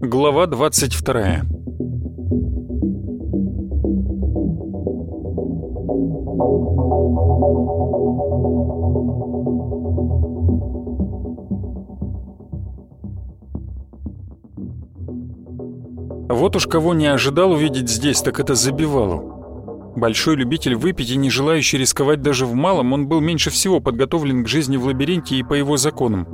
Глава 22 Вот уж кого не ожидал увидеть здесь, так это Забивалу. Большой любитель выпить и не желающий рисковать даже в малом, он был меньше всего подготовлен к жизни в лабиринте и по его законам.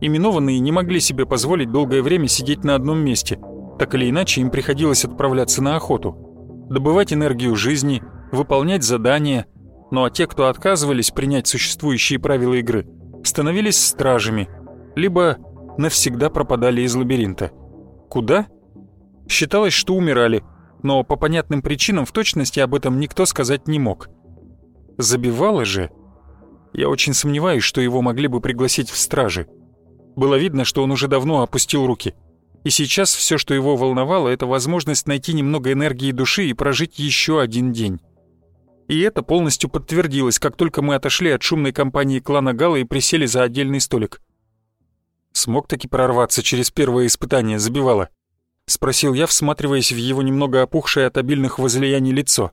Именованные не могли себе позволить долгое время сидеть на одном месте. Так или иначе, им приходилось отправляться на охоту. Добывать энергию жизни, выполнять задания. Ну а те, кто отказывались принять существующие правила игры, становились стражами, либо навсегда пропадали из лабиринта. Куда? Считалось, что умирали, но по понятным причинам в точности об этом никто сказать не мог. Забивало же. Я очень сомневаюсь, что его могли бы пригласить в стражи. Было видно, что он уже давно опустил руки. И сейчас все, что его волновало, это возможность найти немного энергии души и прожить еще один день. И это полностью подтвердилось, как только мы отошли от шумной компании клана Гала и присели за отдельный столик. Смог таки прорваться через первое испытание, забивало. — спросил я, всматриваясь в его немного опухшее от обильных возлияний лицо.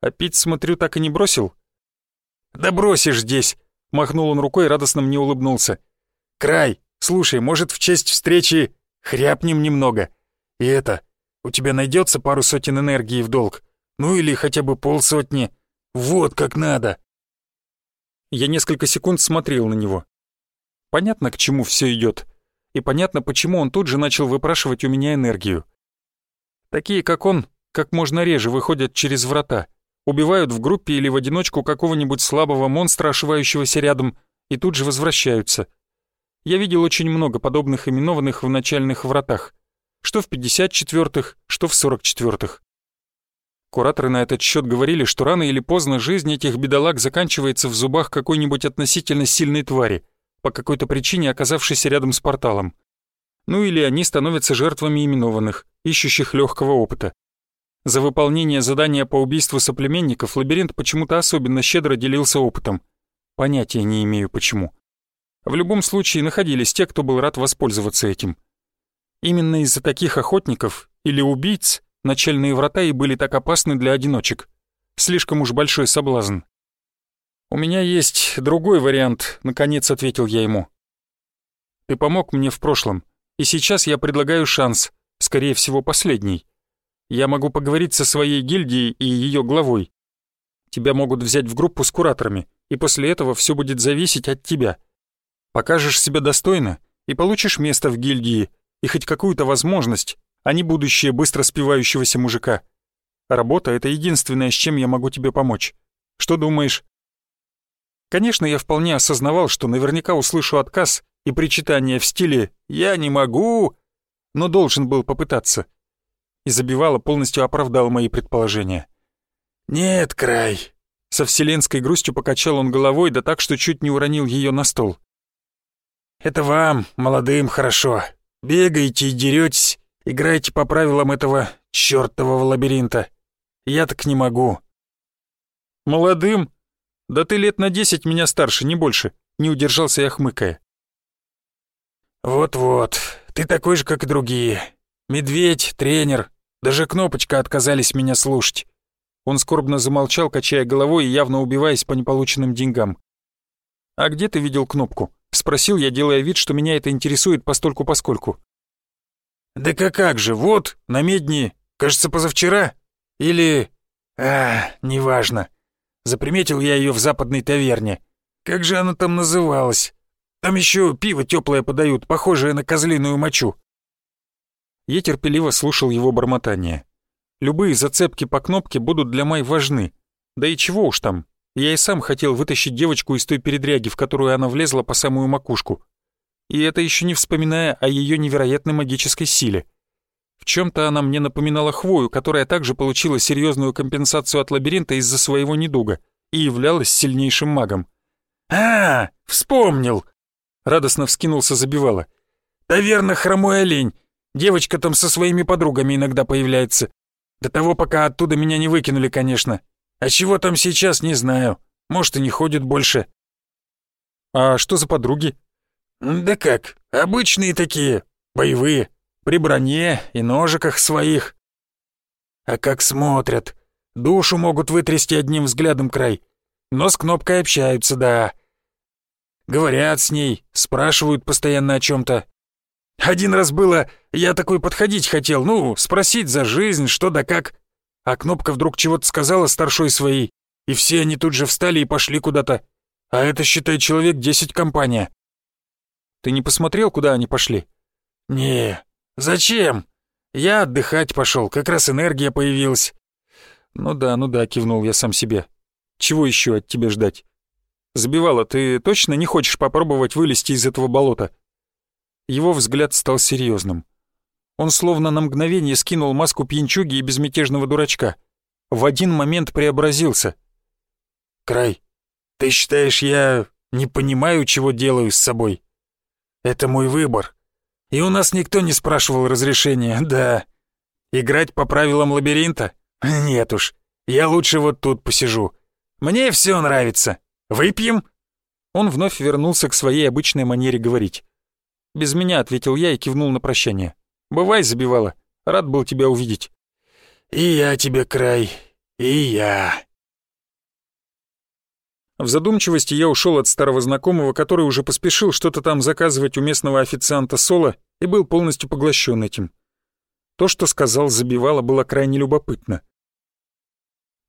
«А пить, смотрю, так и не бросил?» «Да бросишь здесь!» — махнул он рукой и радостно мне улыбнулся. «Край, слушай, может, в честь встречи хряпнем немного? И это, у тебя найдется пару сотен энергии в долг? Ну или хотя бы полсотни? Вот как надо!» Я несколько секунд смотрел на него. Понятно, к чему все идет и понятно, почему он тут же начал выпрашивать у меня энергию. Такие, как он, как можно реже выходят через врата, убивают в группе или в одиночку какого-нибудь слабого монстра, ошивающегося рядом, и тут же возвращаются. Я видел очень много подобных именованных в начальных вратах, что в 54-х, что в 44-х. Кураторы на этот счет говорили, что рано или поздно жизнь этих бедолаг заканчивается в зубах какой-нибудь относительно сильной твари — по какой-то причине оказавшейся рядом с порталом. Ну или они становятся жертвами именованных, ищущих легкого опыта. За выполнение задания по убийству соплеменников лабиринт почему-то особенно щедро делился опытом. Понятия не имею почему. В любом случае находились те, кто был рад воспользоваться этим. Именно из-за таких охотников или убийц начальные врата и были так опасны для одиночек. Слишком уж большой соблазн. «У меня есть другой вариант», — наконец ответил я ему. «Ты помог мне в прошлом, и сейчас я предлагаю шанс, скорее всего, последний. Я могу поговорить со своей гильдией и ее главой. Тебя могут взять в группу с кураторами, и после этого все будет зависеть от тебя. Покажешь себя достойно и получишь место в гильдии и хоть какую-то возможность, а не будущее быстро спивающегося мужика. Работа — это единственное, с чем я могу тебе помочь. Что думаешь?» Конечно, я вполне осознавал, что наверняка услышу отказ и причитание в стиле «я не могу», но должен был попытаться. И забивало полностью оправдал мои предположения. «Нет, край!» Со вселенской грустью покачал он головой, да так, что чуть не уронил ее на стол. «Это вам, молодым, хорошо. Бегаете и деретесь, играете по правилам этого чертового лабиринта. Я так не могу». «Молодым?» «Да ты лет на десять меня старше, не больше», — не удержался я хмыкая. «Вот-вот, ты такой же, как и другие. Медведь, тренер, даже Кнопочка отказались меня слушать». Он скорбно замолчал, качая головой и явно убиваясь по неполученным деньгам. «А где ты видел Кнопку?» — спросил я, делая вид, что меня это интересует постольку-поскольку. «Да как, как же, вот, на медне, кажется, позавчера. Или... А, неважно. Заприметил я ее в западной таверне. Как же она там называлась? Там еще пиво теплое подают, похожее на козлиную мочу. Я терпеливо слушал его бормотание. Любые зацепки по кнопке будут для Май важны. Да и чего уж там. Я и сам хотел вытащить девочку из той передряги, в которую она влезла по самую макушку. И это еще не вспоминая о ее невероятной магической силе. В чем-то она мне напоминала хвою, которая также получила серьезную компенсацию от лабиринта из-за своего недуга и являлась сильнейшим магом. «А, вспомнил!» Радостно вскинулся забивала. «Таверна хромой олень. Девочка там со своими подругами иногда появляется. До того, пока оттуда меня не выкинули, конечно. А чего там сейчас, не знаю. Может, и не ходит больше». «А что за подруги?» «Да как, обычные такие, боевые, при броне и ножиках своих». «А как смотрят, душу могут вытрясти одним взглядом край, но с кнопкой общаются, да. Говорят с ней, спрашивают постоянно о чем то Один раз было, я такой подходить хотел, ну, спросить за жизнь, что да как. А кнопка вдруг чего-то сказала старшой своей, и все они тут же встали и пошли куда-то. А это, считай, человек десять компания. Ты не посмотрел, куда они пошли? Не, зачем? Я отдыхать пошел, как раз энергия появилась. Ну да, ну да, кивнул я сам себе. Чего еще от тебя ждать? Забивала, ты точно не хочешь попробовать вылезти из этого болота? Его взгляд стал серьезным. Он словно на мгновение скинул маску пьянчуги и безмятежного дурачка. В один момент преобразился. «Край, ты считаешь, я не понимаю, чего делаю с собой? Это мой выбор. И у нас никто не спрашивал разрешения, да. Играть по правилам лабиринта? Нет уж, я лучше вот тут посижу. Мне все нравится. Выпьем?» Он вновь вернулся к своей обычной манере говорить. «Без меня», — ответил я и кивнул на прощание. «Бывай, забивала. Рад был тебя увидеть». «И я тебе, край, и я». В задумчивости я ушел от старого знакомого, который уже поспешил что-то там заказывать у местного официанта Соло и был полностью поглощен этим. То, что сказал Забивала, было крайне любопытно.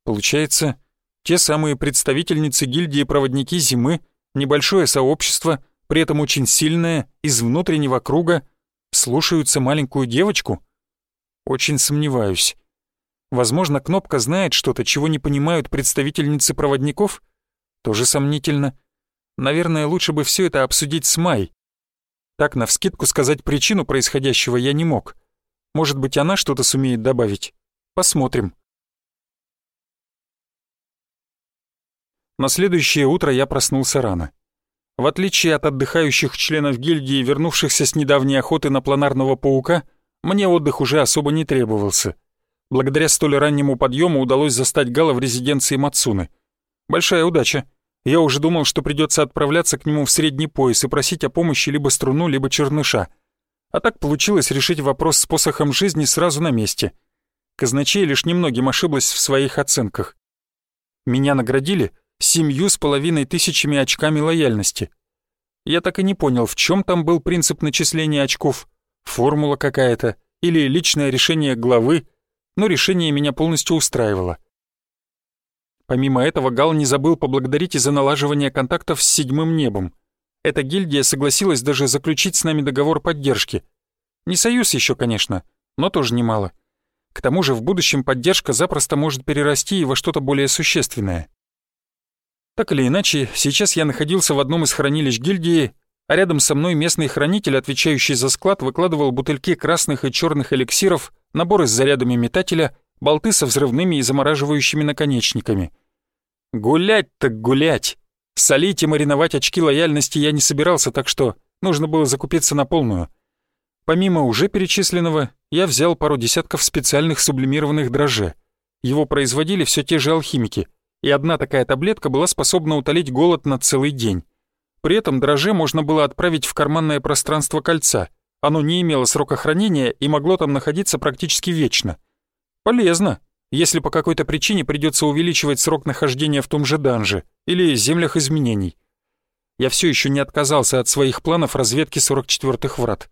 Получается, те самые представительницы гильдии проводники зимы, небольшое сообщество, при этом очень сильное, из внутреннего круга, слушаются маленькую девочку? Очень сомневаюсь. Возможно, Кнопка знает что-то, чего не понимают представительницы проводников — тоже сомнительно. Наверное, лучше бы все это обсудить с Май. Так, навскидку сказать причину происходящего я не мог. Может быть, она что-то сумеет добавить. Посмотрим. На следующее утро я проснулся рано. В отличие от отдыхающих членов гильдии, вернувшихся с недавней охоты на планарного паука, мне отдых уже особо не требовался. Благодаря столь раннему подъему удалось застать Гала в резиденции Мацуны. Большая удача. Я уже думал, что придется отправляться к нему в средний пояс и просить о помощи либо струну, либо черныша. А так получилось решить вопрос с посохом жизни сразу на месте. Казначей лишь немногим ошиблась в своих оценках. Меня наградили семью с половиной тысячами очками лояльности. Я так и не понял, в чем там был принцип начисления очков, формула какая-то или личное решение главы, но решение меня полностью устраивало. Помимо этого, Гал не забыл поблагодарить и за налаживание контактов с седьмым небом. Эта гильдия согласилась даже заключить с нами договор поддержки. Не союз еще, конечно, но тоже немало. К тому же в будущем поддержка запросто может перерасти и во что-то более существенное. Так или иначе, сейчас я находился в одном из хранилищ гильдии, а рядом со мной местный хранитель, отвечающий за склад, выкладывал бутыльки красных и черных эликсиров, наборы с зарядами метателя, болты со взрывными и замораживающими наконечниками. Гулять так гулять. Солить и мариновать очки лояльности я не собирался, так что нужно было закупиться на полную. Помимо уже перечисленного, я взял пару десятков специальных сублимированных дрожжей. Его производили все те же алхимики, и одна такая таблетка была способна утолить голод на целый день. При этом дрожжи можно было отправить в карманное пространство кольца. Оно не имело срока хранения и могло там находиться практически вечно. Полезно, если по какой-то причине придется увеличивать срок нахождения в том же данже или землях изменений. Я все еще не отказался от своих планов разведки 44-х врат.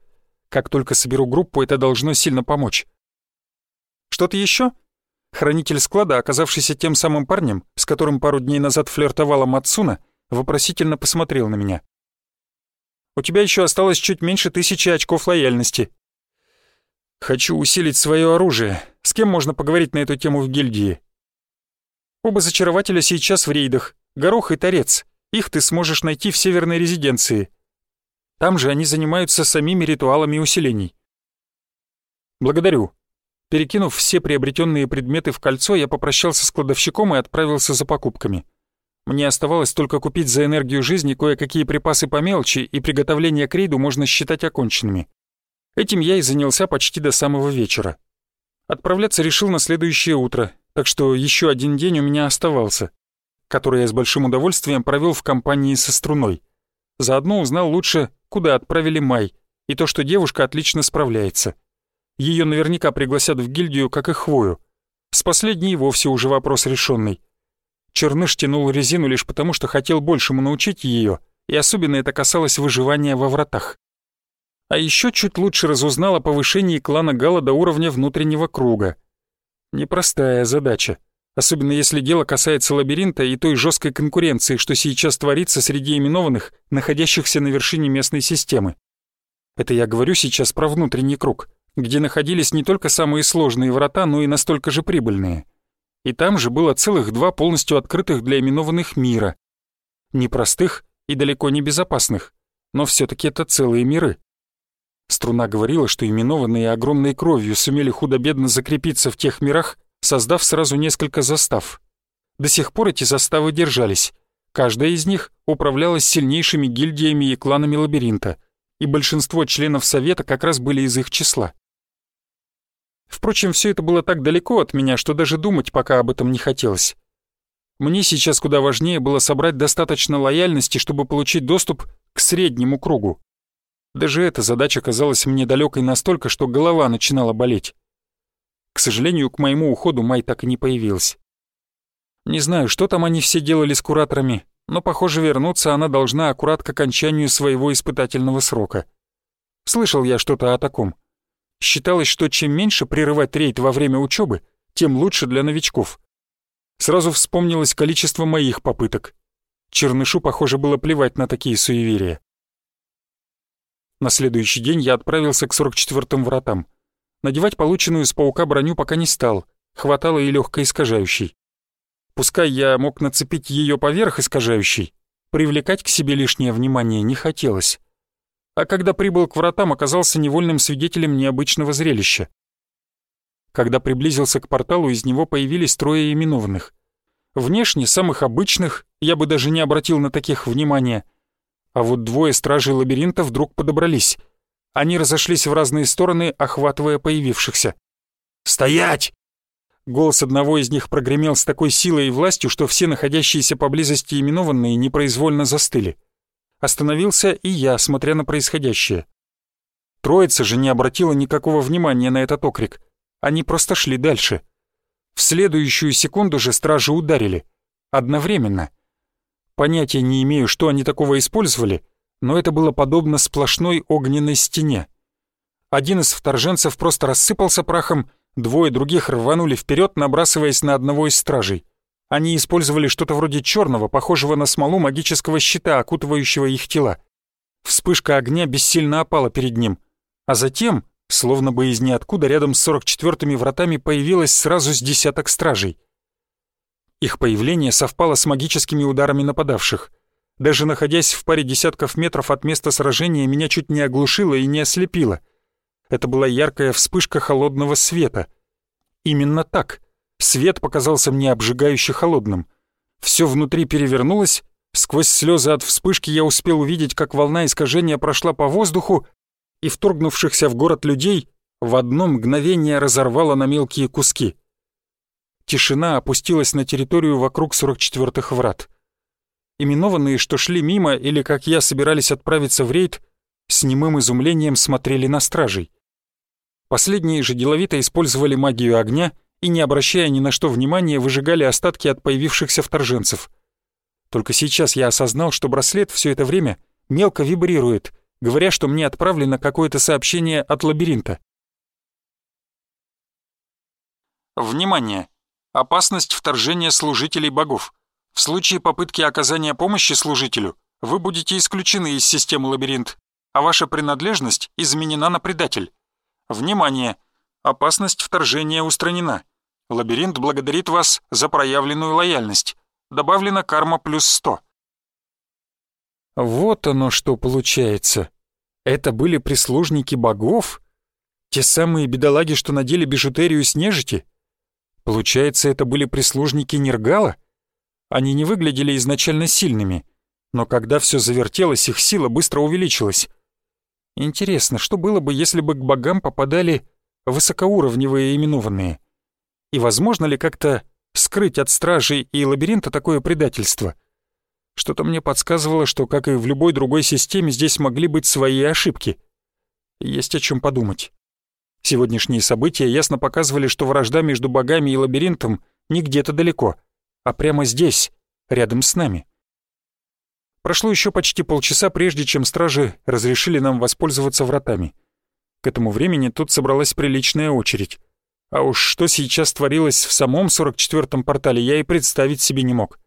Как только соберу группу, это должно сильно помочь. Что-то еще? Хранитель склада, оказавшийся тем самым парнем, с которым пару дней назад флиртовала Мацуна, вопросительно посмотрел на меня. «У тебя еще осталось чуть меньше тысячи очков лояльности. Хочу усилить свое оружие. С кем можно поговорить на эту тему в гильдии? Оба зачарователя сейчас в рейдах. Горох и Торец. Их ты сможешь найти в северной резиденции. Там же они занимаются самими ритуалами усилений. Благодарю. Перекинув все приобретенные предметы в кольцо, я попрощался с кладовщиком и отправился за покупками. Мне оставалось только купить за энергию жизни кое-какие припасы по мелочи, и приготовление к рейду можно считать оконченными. Этим я и занялся почти до самого вечера. Отправляться решил на следующее утро, так что еще один день у меня оставался, который я с большим удовольствием провел в компании со струной. Заодно узнал лучше, куда отправили Май, и то, что девушка отлично справляется. Ее наверняка пригласят в гильдию, как и Хвою. С последней вовсе уже вопрос решенный. Черныш тянул резину лишь потому, что хотел большему научить ее, и особенно это касалось выживания во вратах. А еще чуть лучше разузнал о повышении клана Гала до уровня внутреннего круга. Непростая задача, особенно если дело касается лабиринта и той жесткой конкуренции, что сейчас творится среди именованных, находящихся на вершине местной системы. Это я говорю сейчас про внутренний круг, где находились не только самые сложные врата, но и настолько же прибыльные. И там же было целых два полностью открытых для именованных мира. Непростых и далеко не безопасных, но все таки это целые миры. Струна говорила, что именованные огромной кровью сумели худо-бедно закрепиться в тех мирах, создав сразу несколько застав. До сих пор эти заставы держались. Каждая из них управлялась сильнейшими гильдиями и кланами лабиринта, и большинство членов Совета как раз были из их числа. Впрочем, все это было так далеко от меня, что даже думать пока об этом не хотелось. Мне сейчас куда важнее было собрать достаточно лояльности, чтобы получить доступ к среднему кругу. Даже эта задача казалась мне далекой настолько, что голова начинала болеть. К сожалению, к моему уходу Май так и не появилась. Не знаю, что там они все делали с кураторами, но, похоже, вернуться она должна аккурат к окончанию своего испытательного срока. Слышал я что-то о таком. Считалось, что чем меньше прерывать рейд во время учебы, тем лучше для новичков. Сразу вспомнилось количество моих попыток. Чернышу, похоже, было плевать на такие суеверия. На следующий день я отправился к 44-м вратам. Надевать полученную с паука броню пока не стал, хватало и легкой искажающей. Пускай я мог нацепить ее поверх искажающей, привлекать к себе лишнее внимание не хотелось. А когда прибыл к вратам, оказался невольным свидетелем необычного зрелища. Когда приблизился к порталу, из него появились трое именованных. Внешне самых обычных, я бы даже не обратил на таких внимания — а вот двое стражей лабиринта вдруг подобрались. Они разошлись в разные стороны, охватывая появившихся. «Стоять!» Голос одного из них прогремел с такой силой и властью, что все находящиеся поблизости именованные непроизвольно застыли. Остановился и я, смотря на происходящее. Троица же не обратила никакого внимания на этот окрик. Они просто шли дальше. В следующую секунду же стражи ударили. Одновременно — Понятия не имею, что они такого использовали, но это было подобно сплошной огненной стене. Один из вторженцев просто рассыпался прахом, двое других рванули вперед, набрасываясь на одного из стражей. Они использовали что-то вроде черного, похожего на смолу магического щита, окутывающего их тела. Вспышка огня бессильно опала перед ним, а затем, словно бы из ниоткуда, рядом с 44-ми вратами появилось сразу с десяток стражей — их появление совпало с магическими ударами нападавших. Даже находясь в паре десятков метров от места сражения, меня чуть не оглушило и не ослепило. Это была яркая вспышка холодного света. Именно так. Свет показался мне обжигающе холодным. Все внутри перевернулось, сквозь слезы от вспышки я успел увидеть, как волна искажения прошла по воздуху, и вторгнувшихся в город людей в одно мгновение разорвала на мелкие куски тишина опустилась на территорию вокруг 44-х врат. Именованные, что шли мимо или, как я, собирались отправиться в рейд, с немым изумлением смотрели на стражей. Последние же деловито использовали магию огня и, не обращая ни на что внимания, выжигали остатки от появившихся вторженцев. Только сейчас я осознал, что браслет все это время мелко вибрирует, говоря, что мне отправлено какое-то сообщение от лабиринта. Внимание! Опасность вторжения служителей богов. В случае попытки оказания помощи служителю вы будете исключены из системы лабиринт, а ваша принадлежность изменена на предатель. Внимание! Опасность вторжения устранена. Лабиринт благодарит вас за проявленную лояльность. Добавлена карма плюс 100. Вот оно что получается. Это были прислужники богов? Те самые бедолаги, что надели бижутерию с нежити? Получается, это были прислужники Нергала? Они не выглядели изначально сильными, но когда все завертелось, их сила быстро увеличилась. Интересно, что было бы, если бы к богам попадали высокоуровневые именованные? И возможно ли как-то скрыть от стражей и лабиринта такое предательство? Что-то мне подсказывало, что, как и в любой другой системе, здесь могли быть свои ошибки. Есть о чем подумать. Сегодняшние события ясно показывали, что вражда между богами и лабиринтом не где-то далеко, а прямо здесь, рядом с нами. Прошло еще почти полчаса, прежде чем стражи разрешили нам воспользоваться вратами. К этому времени тут собралась приличная очередь. А уж что сейчас творилось в самом 44-м портале, я и представить себе не мог.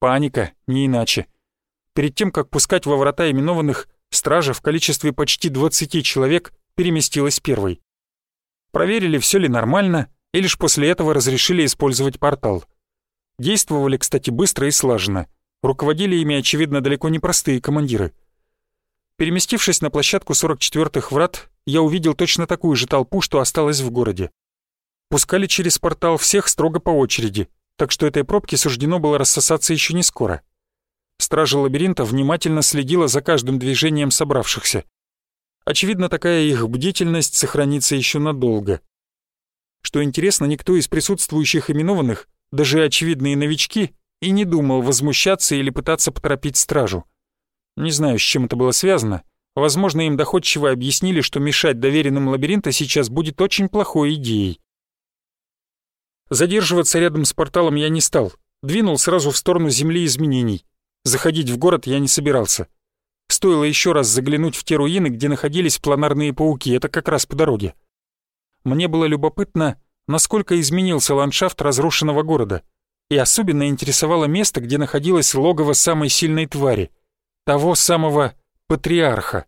Паника, не иначе. Перед тем, как пускать во врата именованных, стража в количестве почти 20 человек переместилась первой. Проверили, все ли нормально, и лишь после этого разрешили использовать портал. Действовали, кстати, быстро и слаженно. Руководили ими, очевидно, далеко не простые командиры. Переместившись на площадку 44-х врат, я увидел точно такую же толпу, что осталась в городе. Пускали через портал всех строго по очереди, так что этой пробке суждено было рассосаться еще не скоро. Стража лабиринта внимательно следила за каждым движением собравшихся. Очевидно, такая их бдительность сохранится еще надолго. Что интересно, никто из присутствующих именованных, даже очевидные новички, и не думал возмущаться или пытаться поторопить стражу. Не знаю, с чем это было связано. Возможно, им доходчиво объяснили, что мешать доверенным лабиринта сейчас будет очень плохой идеей. Задерживаться рядом с порталом я не стал. Двинул сразу в сторону земли изменений. Заходить в город я не собирался. Стоило еще раз заглянуть в те руины, где находились планарные пауки, это как раз по дороге. Мне было любопытно, насколько изменился ландшафт разрушенного города, и особенно интересовало место, где находилось логово самой сильной твари, того самого патриарха.